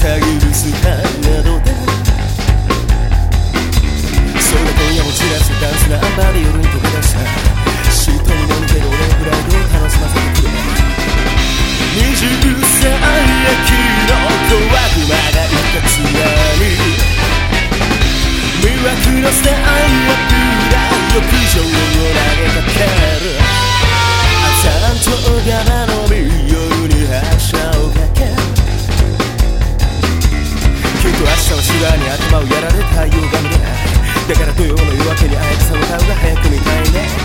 た許すかなどだ。それ今夜も散らすダンスなアンバーで夜に溶け出した。嫉妬になんでる俺のプライドを楽しませてくれ。20歳秋の頭をやられたようが見れないだから土曜の夜明けにあえてその顔が早く見たいね。